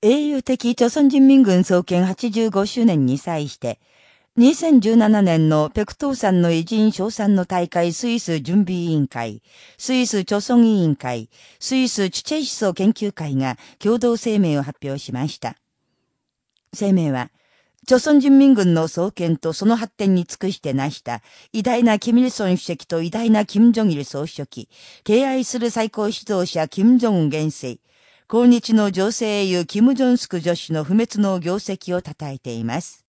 英雄的朝鮮人民軍創建85周年に際して、2017年のペクトーさんの偉人賞賛の大会スイス準備委員会、スイス朝鮮委員会、スイスチュチェイ思想研究会が共同声明を発表しました。声明は、朝鮮人民軍の創建とその発展に尽くして成した偉大なキミルソン主席と偉大なキム・ジョギル総書記、敬愛する最高指導者キム・ジョン元帥、今日の女性英雄キム・ジョンスク女子の不滅の業績を称えています。